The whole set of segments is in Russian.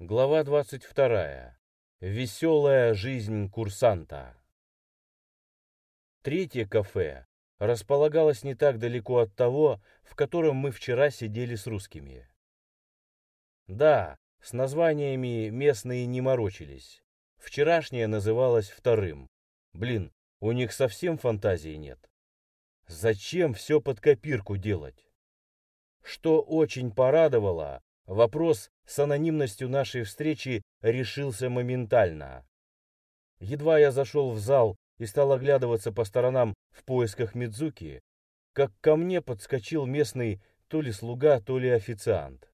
Глава 22. Веселая жизнь курсанта. Третье кафе располагалось не так далеко от того, в котором мы вчера сидели с русскими. Да, с названиями местные не морочились. Вчерашнее называлось вторым. Блин, у них совсем фантазии нет. Зачем все под копирку делать? Что очень порадовало, Вопрос с анонимностью нашей встречи решился моментально. Едва я зашел в зал и стал оглядываться по сторонам в поисках Мидзуки, как ко мне подскочил местный то ли слуга, то ли официант.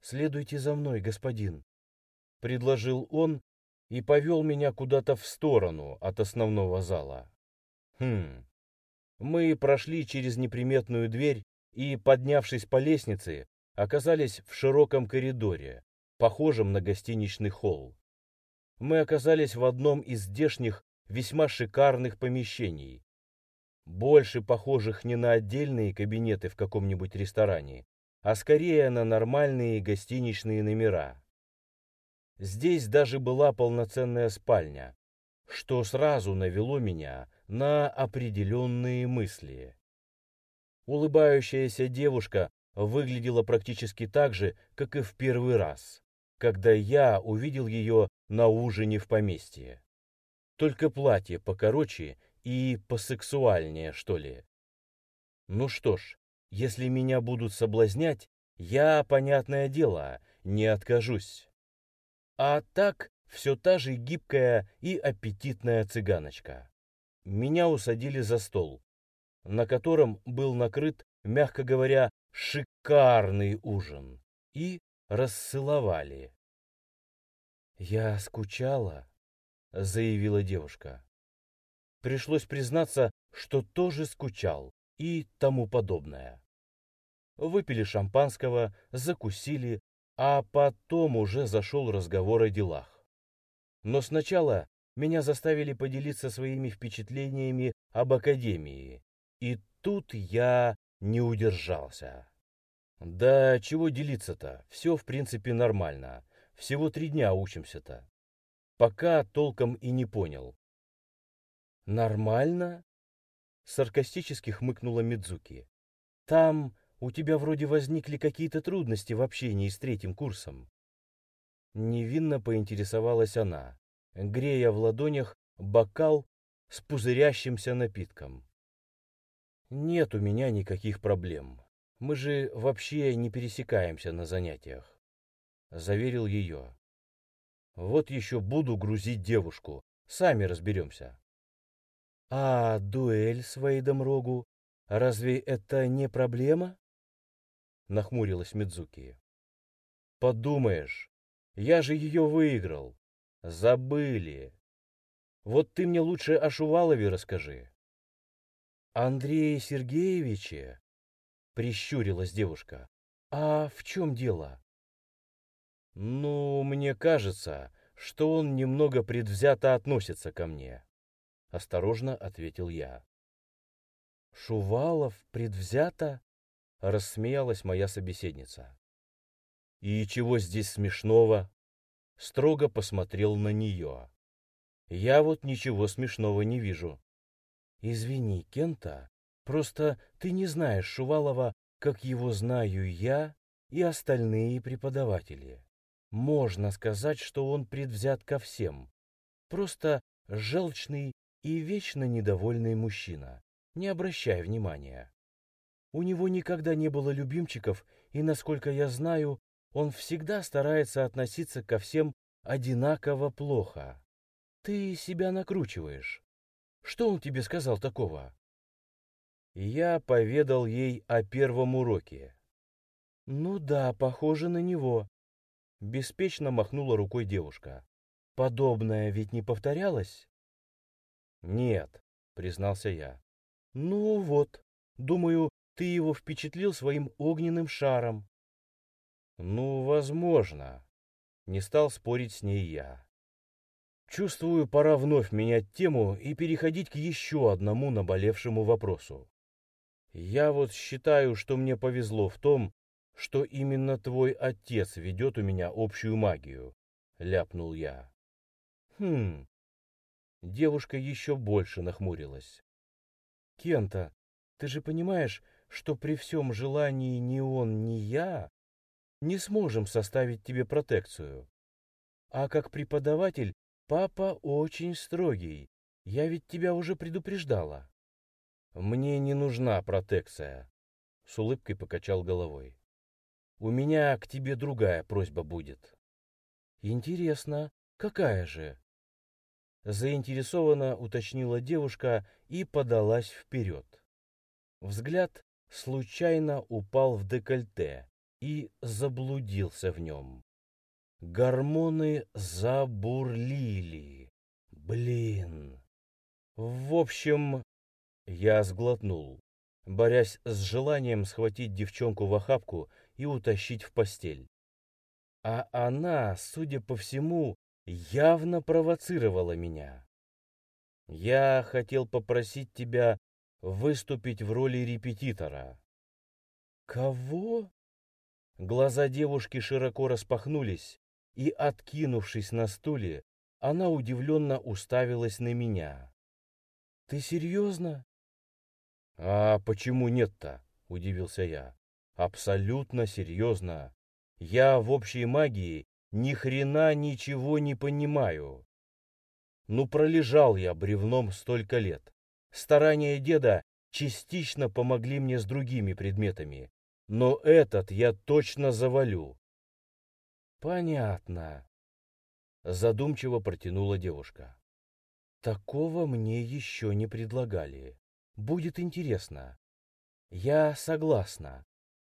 «Следуйте за мной, господин», — предложил он и повел меня куда-то в сторону от основного зала. Хм. Мы прошли через неприметную дверь и, поднявшись по лестнице, оказались в широком коридоре, похожем на гостиничный холл. Мы оказались в одном из здешних весьма шикарных помещений, больше похожих не на отдельные кабинеты в каком-нибудь ресторане, а скорее на нормальные гостиничные номера. Здесь даже была полноценная спальня, что сразу навело меня на определенные мысли. Улыбающаяся девушка выглядела практически так же, как и в первый раз, когда я увидел ее на ужине в поместье. Только платье покороче и посексуальнее, что ли. Ну что ж, если меня будут соблазнять, я, понятное дело, не откажусь. А так, все та же гибкая и аппетитная цыганочка. Меня усадили за стол, на котором был накрыт, мягко говоря, шикарный ужин и расцеловали. «Я скучала», — заявила девушка. Пришлось признаться, что тоже скучал и тому подобное. Выпили шампанского, закусили, а потом уже зашел разговор о делах. Но сначала меня заставили поделиться своими впечатлениями об академии, и тут я не удержался. Да чего делиться-то? Все, в принципе, нормально. Всего три дня учимся-то. Пока толком и не понял. Нормально? Саркастически хмыкнула Мидзуки. Там у тебя вроде возникли какие-то трудности в общении с третьим курсом. Невинно поинтересовалась она, грея в ладонях бокал с пузырящимся напитком. Нет у меня никаких проблем. Мы же вообще не пересекаемся на занятиях. Заверил ее. Вот еще буду грузить девушку. Сами разберемся. А дуэль с Вейдом Рогу, разве это не проблема? Нахмурилась Мидзуки. Подумаешь, я же ее выиграл. Забыли. Вот ты мне лучше о Шувалове расскажи. Андрее Сергеевиче, прищурилась девушка. А в чем дело? Ну, мне кажется, что он немного предвзято относится ко мне, осторожно ответил я. Шувалов предвзято? рассмеялась моя собеседница. И чего здесь смешного? Строго посмотрел на нее. Я вот ничего смешного не вижу. Извини, Кента, просто ты не знаешь Шувалова, как его знаю я и остальные преподаватели. Можно сказать, что он предвзят ко всем. Просто желчный и вечно недовольный мужчина. Не обращай внимания. У него никогда не было любимчиков, и, насколько я знаю, он всегда старается относиться ко всем одинаково плохо. Ты себя накручиваешь. Что он тебе сказал такого? Я поведал ей о первом уроке. Ну да, похоже на него. Беспечно махнула рукой девушка. Подобное ведь не повторялось? Нет, признался я. Ну вот, думаю, ты его впечатлил своим огненным шаром. Ну, возможно. Не стал спорить с ней я. Чувствую, пора вновь менять тему и переходить к еще одному наболевшему вопросу. Я вот считаю, что мне повезло в том, что именно твой отец ведет у меня общую магию, ляпнул я. Хм. Девушка еще больше нахмурилась. Кента, ты же понимаешь, что при всем желании ни он, ни я не сможем составить тебе протекцию. А как преподаватель папа очень строгий. Я ведь тебя уже предупреждала. Мне не нужна протекция, с улыбкой покачал головой. У меня к тебе другая просьба будет. Интересно, какая же? Заинтересованно уточнила девушка и подалась вперед. Взгляд случайно упал в декольте и заблудился в нем. Гормоны забурлили. Блин. В общем, я сглотнул, борясь с желанием схватить девчонку в охапку и утащить в постель. А она, судя по всему, явно провоцировала меня. Я хотел попросить тебя выступить в роли репетитора. Кого? Глаза девушки широко распахнулись, и, откинувшись на стуле, она удивленно уставилась на меня. «Ты серьезно?» «А почему нет-то?» — удивился я. «Абсолютно серьезно. Я в общей магии ни хрена ничего не понимаю. Ну, пролежал я бревном столько лет. Старания деда частично помогли мне с другими предметами, но этот я точно завалю. Понятно. Задумчиво протянула девушка. Такого мне еще не предлагали. Будет интересно. Я согласна,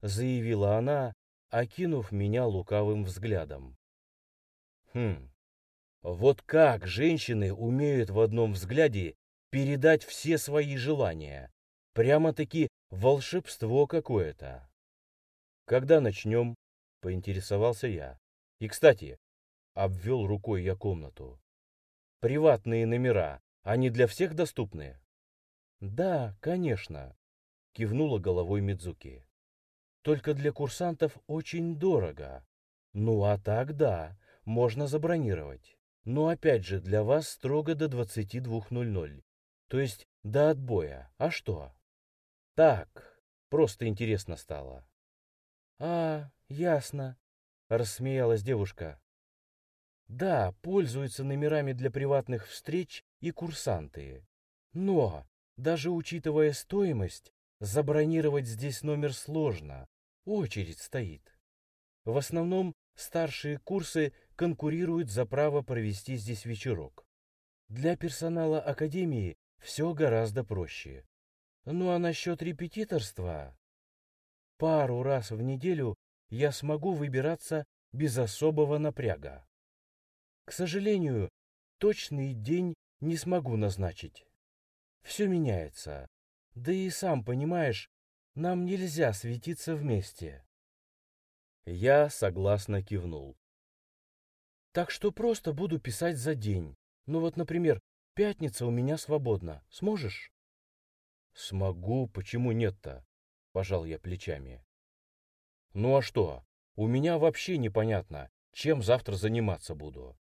заявила она, окинув меня лукавым взглядом. Хм, вот как женщины умеют в одном взгляде передать все свои желания. Прямо-таки волшебство какое-то. Когда начнем? Поинтересовался я. И, кстати, обвел рукой я комнату. Приватные номера, они для всех доступны? Да, конечно, кивнула головой Мидзуки. Только для курсантов очень дорого. Ну а так да, можно забронировать. Но опять же, для вас строго до 22.00. То есть до отбоя. А что? Так, просто интересно стало. А, ясно, рассмеялась девушка. Да, пользуются номерами для приватных встреч и курсанты. Но, даже учитывая стоимость, забронировать здесь номер сложно. Очередь стоит. В основном старшие курсы конкурируют за право провести здесь вечерок. Для персонала академии все гораздо проще. Ну а насчет репетиторства? Пару раз в неделю я смогу выбираться без особого напряга. К сожалению, точный день не смогу назначить. Все меняется. Да и сам понимаешь, нам нельзя светиться вместе. Я согласно кивнул. Так что просто буду писать за день. Ну вот, например, Пятница у меня свободна. Сможешь? Смогу, почему нет-то? Пожал я плечами. Ну а что? У меня вообще непонятно, чем завтра заниматься буду.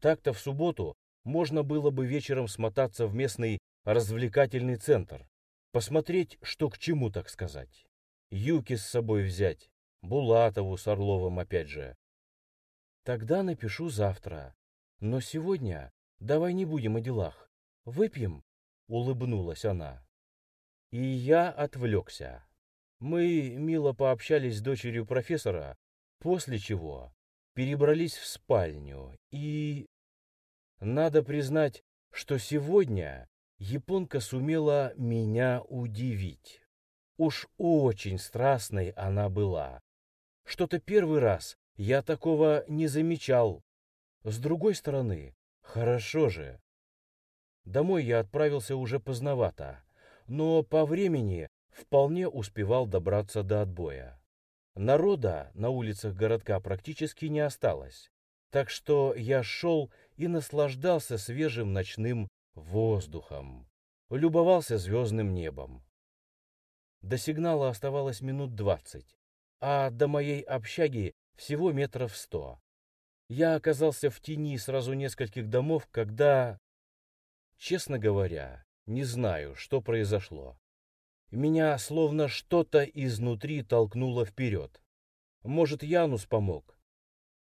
Так-то в субботу можно было бы вечером смотаться в местный развлекательный центр, посмотреть, что к чему, так сказать. Юки с собой взять, Булатову с Орловым опять же. Тогда напишу завтра. Но сегодня Давай не будем о делах. Выпьем?» — улыбнулась она. И я отвлекся. Мы мило пообщались с дочерью профессора, после чего перебрались в спальню и... Надо признать, что сегодня японка сумела меня удивить. Уж очень страстной она была. Что-то первый раз я такого не замечал. С другой стороны, Хорошо же. Домой я отправился уже поздновато, но по времени вполне успевал добраться до отбоя. Народа на улицах городка практически не осталось, так что я шел и наслаждался свежим ночным воздухом, любовался звездным небом. До сигнала оставалось минут двадцать, а до моей общаги всего метров сто. Я оказался в тени сразу нескольких домов, когда... Честно говоря, не знаю, что произошло. Меня словно что-то изнутри толкнуло вперед. Может, Янус помог.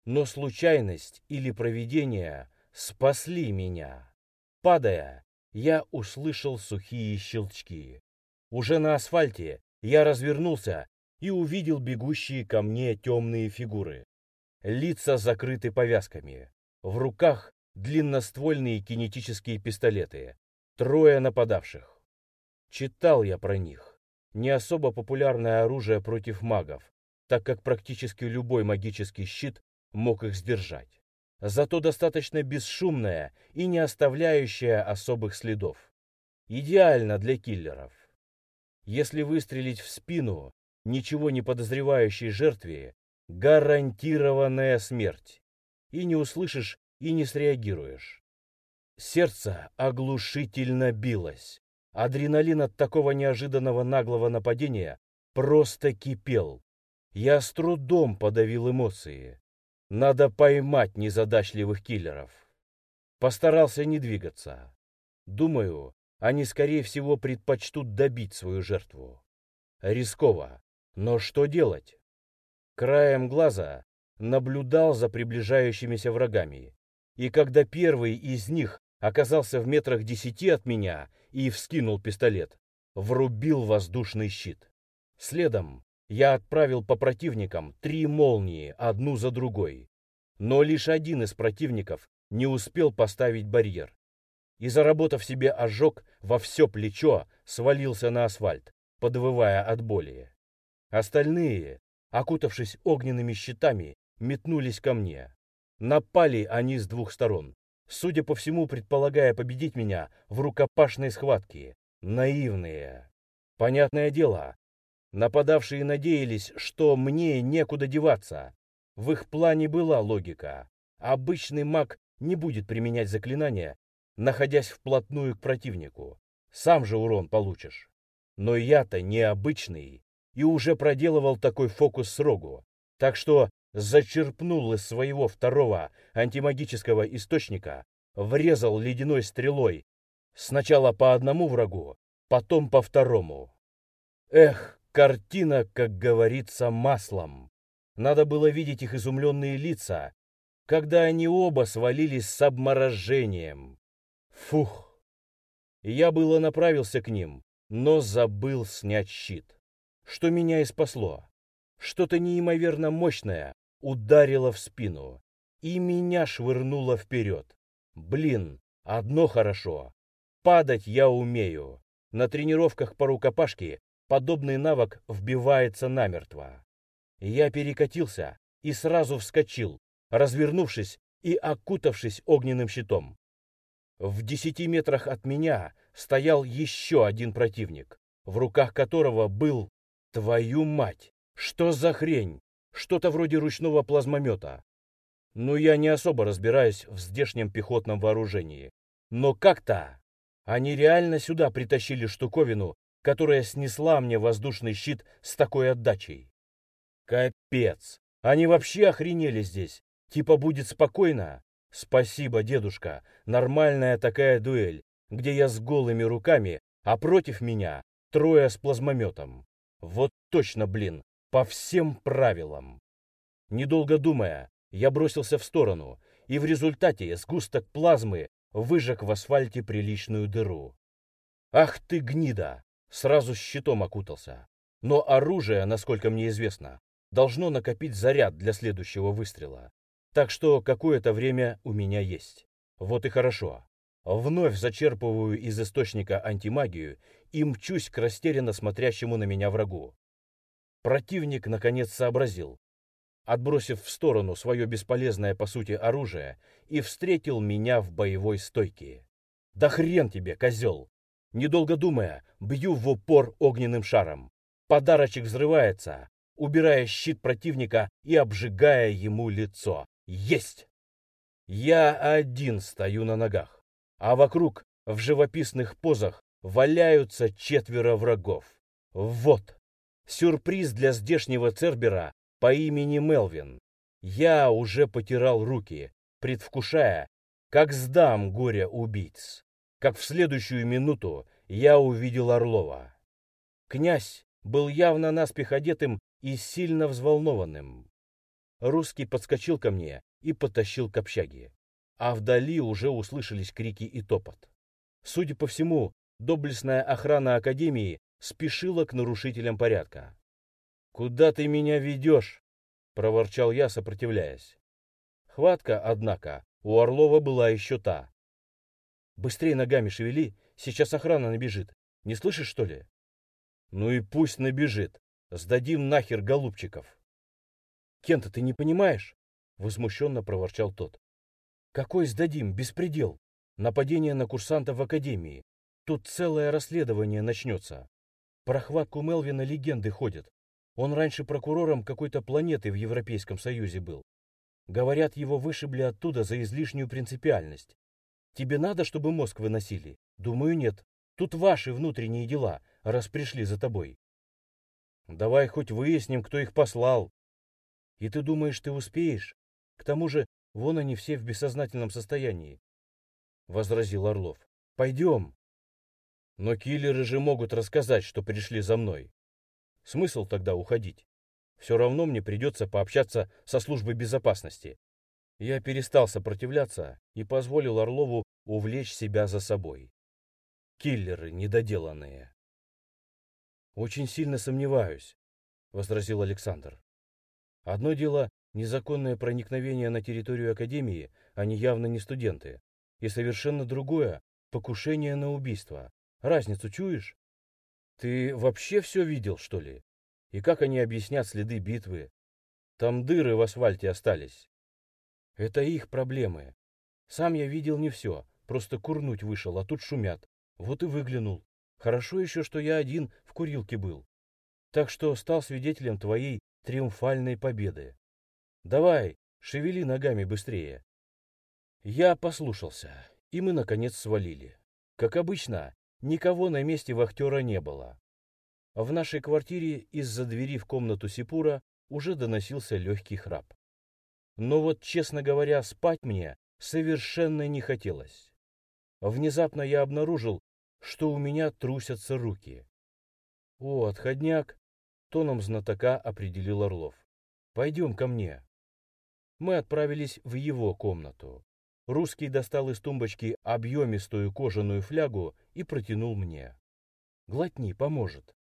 Но случайность или провидение спасли меня. Падая, я услышал сухие щелчки. Уже на асфальте я развернулся и увидел бегущие ко мне темные фигуры. Лица закрыты повязками. В руках длинноствольные кинетические пистолеты. Трое нападавших. Читал я про них. Не особо популярное оружие против магов, так как практически любой магический щит мог их сдержать. Зато достаточно бесшумное и не оставляющее особых следов. Идеально для киллеров. Если выстрелить в спину ничего не подозревающей жертве, гарантированная смерть. И не услышишь, и не среагируешь. Сердце оглушительно билось. Адреналин от такого неожиданного наглого нападения просто кипел. Я с трудом подавил эмоции. Надо поймать незадачливых киллеров. Постарался не двигаться. Думаю, они, скорее всего, предпочтут добить свою жертву. Рисково. Но что делать? Краем глаза наблюдал за приближающимися врагами. И когда первый из них оказался в метрах десяти от меня и вскинул пистолет. Врубил воздушный щит. Следом я отправил по противникам три молнии, одну за другой. Но лишь один из противников не успел поставить барьер. И, заработав себе ожог во все плечо, свалился на асфальт, подвывая от боли. Остальные, окутавшись огненными щитами, метнулись ко мне. Напали они с двух сторон судя по всему, предполагая победить меня в рукопашной схватке. Наивные. Понятное дело, нападавшие надеялись, что мне некуда деваться. В их плане была логика. Обычный маг не будет применять заклинания, находясь вплотную к противнику. Сам же урон получишь. Но я-то необычный и уже проделывал такой фокус с рогу. Так что зачерпнул из своего второго антимагического источника, врезал ледяной стрелой, сначала по одному врагу, потом по второму. Эх, картина, как говорится, маслом. Надо было видеть их изумленные лица, когда они оба свалились с обморожением. Фух! Я было направился к ним, но забыл снять щит. Что меня и спасло. Что-то неимоверно мощное ударило в спину, и меня швырнуло вперед. Блин, одно хорошо. Падать я умею. На тренировках по рукопашке подобный навык вбивается намертво. Я перекатился и сразу вскочил, развернувшись и окутавшись огненным щитом. В десяти метрах от меня стоял еще один противник, в руках которого был «Твою мать! Что за хрень? Что-то вроде ручного плазмомета. Ну, я не особо разбираюсь в здешнем пехотном вооружении. Но как-то они реально сюда притащили штуковину, которая снесла мне воздушный щит с такой отдачей. Капец! Они вообще охренели здесь. Типа будет спокойно. Спасибо, дедушка. Нормальная такая дуэль, где я с голыми руками, а против меня трое с плазмометом. Вот точно, блин, по всем правилам. Недолго думая, я бросился в сторону, и в результате сгусток плазмы выжег в асфальте приличную дыру. Ах ты гнида! Сразу щитом окутался. Но оружие, насколько мне известно, должно накопить заряд для следующего выстрела. Так что какое-то время у меня есть. Вот и хорошо. Вновь зачерпываю из источника антимагию и мчусь к растерянно смотрящему на меня врагу. Противник наконец сообразил, отбросив в сторону свое бесполезное по сути оружие, и встретил меня в боевой стойке. «Да хрен тебе, козел!» Недолго думая, бью в упор огненным шаром. Подарочек взрывается, убирая щит противника и обжигая ему лицо. Есть! Я один стою на ногах, а вокруг в живописных позах валяются четверо врагов. Вот! Сюрприз для здешнего Цербера по имени Мелвин. Я уже потирал руки, предвкушая, как сдам горя убийц. Как в следующую минуту я увидел Орлова. Князь был явно наспех одетым и сильно взволнованным. Русский подскочил ко мне и потащил к общаге. А вдали уже услышались крики и топот. Судя по всему, доблестная охрана Академии спешила к нарушителям порядка. «Куда ты меня ведешь?» — проворчал я, сопротивляясь. Хватка, однако, у Орлова была еще та. «Быстрее ногами шевели, сейчас охрана набежит. Не слышишь, что ли?» «Ну и пусть набежит. Сдадим нахер голубчиков». «Кента, ты не понимаешь?» — возмущенно проворчал тот. «Какой сдадим? Беспредел! Нападение на курсантов в Академии. Тут целое расследование начнется. Про хватку Мелвина легенды ходят. Он раньше прокурором какой-то планеты в Европейском Союзе был. Говорят, его вышибли оттуда за излишнюю принципиальность. Тебе надо, чтобы мозг выносили? Думаю, нет. Тут ваши внутренние дела, раз пришли за тобой. Давай хоть выясним, кто их послал. И ты думаешь, ты успеешь? К тому же, вон они все в бессознательном состоянии. Возразил Орлов. Пойдем. Но киллеры же могут рассказать, что пришли за мной. Смысл тогда уходить? Все равно мне придется пообщаться со службой безопасности. Я перестал сопротивляться и позволил Орлову увлечь себя за собой. Киллеры недоделанные. Очень сильно сомневаюсь, возразил Александр. Одно дело незаконное проникновение на территорию Академии, они явно не студенты. И совершенно другое — покушение на убийство. Разницу чуешь? Ты вообще все видел, что ли? И как они объяснят следы битвы? Там дыры в асфальте остались. Это их проблемы. Сам я видел не все, просто курнуть вышел, а тут шумят. Вот и выглянул. Хорошо еще, что я один в курилке был. Так что стал свидетелем твоей триумфальной победы. Давай, шевели ногами быстрее. Я послушался, и мы, наконец, свалили. Как обычно, Никого на месте вахтера не было. В нашей квартире из-за двери в комнату Сипура уже доносился легкий храп. Но вот, честно говоря, спать мне совершенно не хотелось. Внезапно я обнаружил, что у меня трусятся руки. «О, отходняк!» — тоном знатока определил Орлов. «Пойдем ко мне». Мы отправились в его комнату. Русский достал из тумбочки объемистую кожаную флягу и протянул мне. «Глотни, поможет».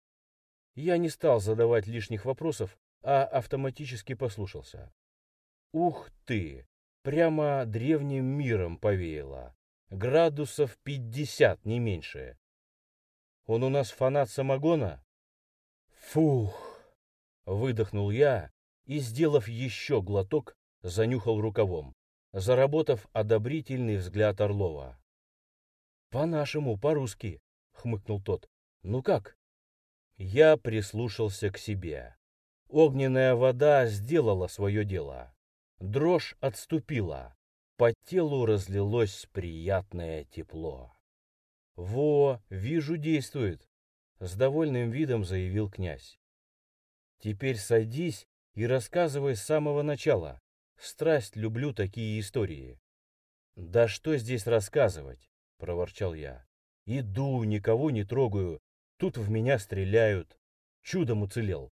Я не стал задавать лишних вопросов, а автоматически послушался. «Ух ты! Прямо древним миром повеяло. Градусов пятьдесят, не меньше. Он у нас фанат самогона?» «Фух!» — выдохнул я и, сделав еще глоток, занюхал рукавом заработав одобрительный взгляд Орлова. «По-нашему, по-русски», — хмыкнул тот. «Ну как?» Я прислушался к себе. Огненная вода сделала свое дело. Дрожь отступила. По телу разлилось приятное тепло. «Во, вижу, действует», — с довольным видом заявил князь. «Теперь садись и рассказывай с самого начала. Страсть люблю такие истории. Да что здесь рассказывать, проворчал я. Иду, никого не трогаю, тут в меня стреляют. Чудом уцелел.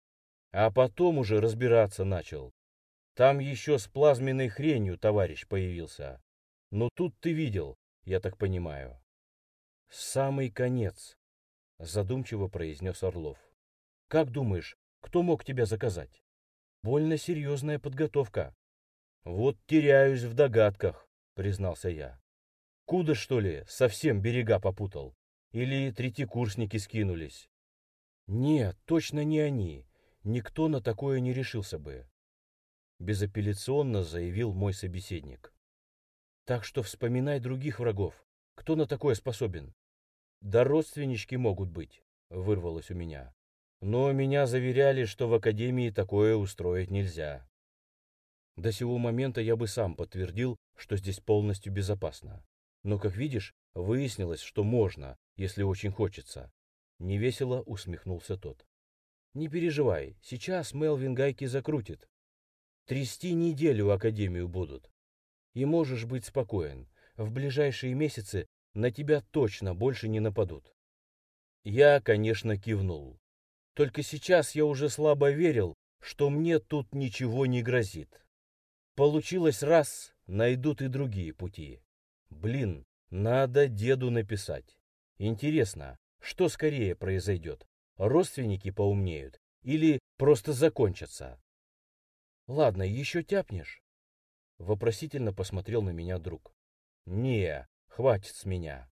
А потом уже разбираться начал. Там еще с плазменной хренью товарищ появился. Но тут ты видел, я так понимаю. Самый конец, задумчиво произнес Орлов. Как думаешь, кто мог тебя заказать? Больно серьезная подготовка. Вот теряюсь в догадках, признался я. Куда, что ли, совсем берега попутал? Или третьекурсники скинулись? Нет, точно не они. Никто на такое не решился бы. Безапелляционно заявил мой собеседник. Так что вспоминай других врагов. Кто на такое способен? Да родственнички могут быть, вырвалось у меня. Но меня заверяли, что в академии такое устроить нельзя. До сего момента я бы сам подтвердил, что здесь полностью безопасно. Но, как видишь, выяснилось, что можно, если очень хочется. Невесело усмехнулся тот. Не переживай, сейчас Мелвин гайки закрутит. Трясти неделю Академию будут. И можешь быть спокоен, в ближайшие месяцы на тебя точно больше не нападут. Я, конечно, кивнул. Только сейчас я уже слабо верил, что мне тут ничего не грозит. Получилось раз, найдут и другие пути. Блин, надо деду написать. Интересно, что скорее произойдет? Родственники поумнеют или просто закончатся? Ладно, еще тяпнешь? Вопросительно посмотрел на меня друг. Не, хватит с меня.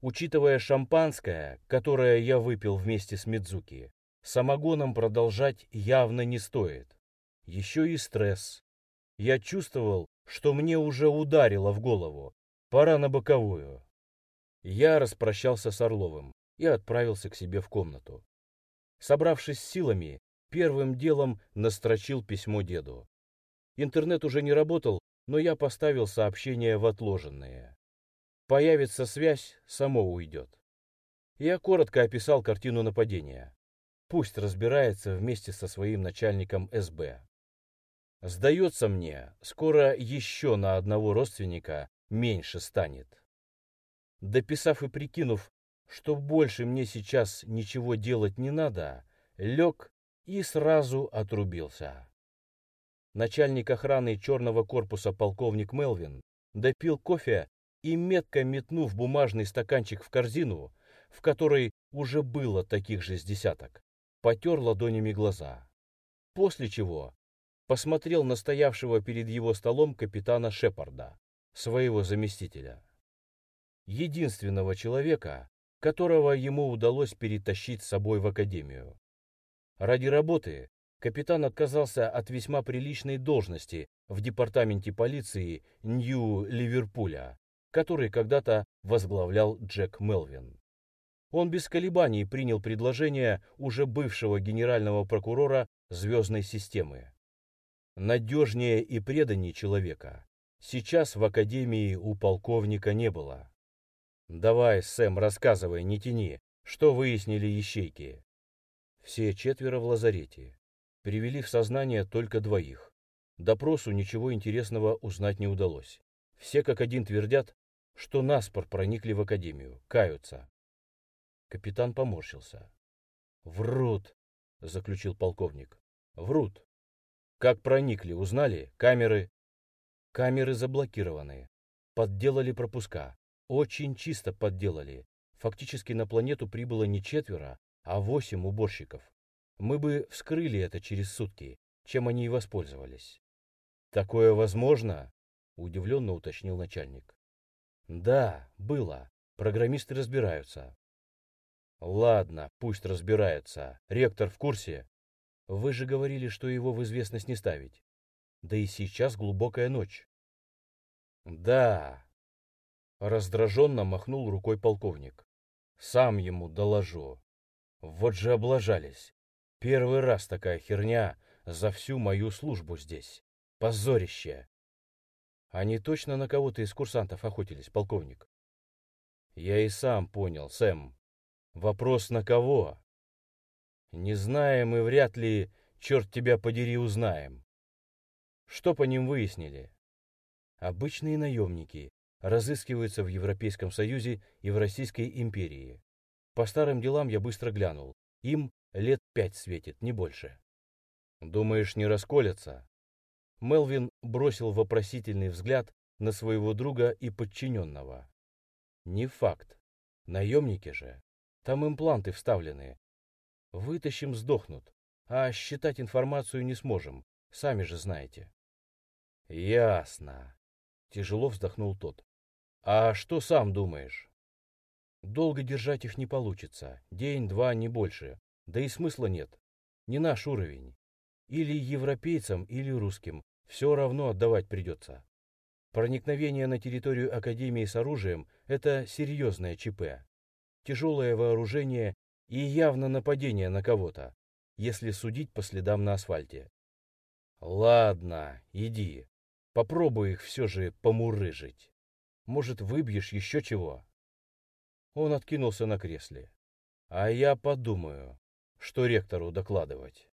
Учитывая шампанское, которое я выпил вместе с Мидзуки, самогоном продолжать явно не стоит. Еще и стресс. Я чувствовал, что мне уже ударило в голову. Пора на боковую. Я распрощался с Орловым и отправился к себе в комнату. Собравшись силами, первым делом настрочил письмо деду. Интернет уже не работал, но я поставил сообщение в отложенные. Появится связь, само уйдет. Я коротко описал картину нападения. Пусть разбирается вместе со своим начальником СБ. Сдается мне, скоро еще на одного родственника меньше станет. Дописав и прикинув, что больше мне сейчас ничего делать не надо, лег и сразу отрубился. Начальник охраны черного корпуса полковник Мелвин допил кофе и, метко метнув бумажный стаканчик в корзину, в которой уже было таких же с десяток, потер ладонями глаза. После чего посмотрел на стоявшего перед его столом капитана Шепарда, своего заместителя. Единственного человека, которого ему удалось перетащить с собой в академию. Ради работы капитан отказался от весьма приличной должности в департаменте полиции Нью-Ливерпуля который когда-то возглавлял Джек Мелвин. Он без колебаний принял предложение уже бывшего генерального прокурора звездной системы. Надежнее и преданнее человека сейчас в академии у полковника не было. «Давай, Сэм, рассказывай, не тяни, что выяснили ищейки?» Все четверо в лазарете. Привели в сознание только двоих. Допросу ничего интересного узнать не удалось. Все как один твердят, что наспор проникли в академию, каются. Капитан поморщился. «Врут», — заключил полковник. «Врут. Как проникли, узнали? Камеры?» «Камеры заблокированы. Подделали пропуска. Очень чисто подделали. Фактически на планету прибыло не четверо, а восемь уборщиков. Мы бы вскрыли это через сутки, чем они и воспользовались». «Такое возможно?» — удивленно уточнил начальник. Да, было. Программисты разбираются. Ладно, пусть разбираются. Ректор в курсе? Вы же говорили, что его в известность не ставить. Да и сейчас глубокая ночь. Да. Раздраженно махнул рукой полковник. Сам ему доложу. Вот же облажались. Первый раз такая херня за всю мою службу здесь. Позорище. Они точно на кого-то из курсантов охотились, полковник. Я и сам понял, Сэм. Вопрос на кого? Не знаем и вряд ли, черт тебя подери, узнаем. Что по ним выяснили? Обычные наемники разыскиваются в Европейском Союзе и в Российской империи. По старым делам я быстро глянул. Им лет пять светит, не больше. Думаешь, не расколятся? Мелвин бросил вопросительный взгляд на своего друга и подчиненного. Не факт. Наемники же. Там импланты вставлены. Вытащим, сдохнут. А считать информацию не сможем. Сами же знаете. Ясно. Тяжело вздохнул тот. А что сам думаешь? Долго держать их не получится. День-два, не больше. Да и смысла нет. Не наш уровень. Или европейцам, или русским все равно отдавать придется. Проникновение на территорию Академии с оружием – это серьезное ЧП. Тяжелое вооружение и явно нападение на кого-то, если судить по следам на асфальте. Ладно, иди. Попробуй их все же помурыжить. Может, выбьешь еще чего? Он откинулся на кресле. А я подумаю, что ректору докладывать.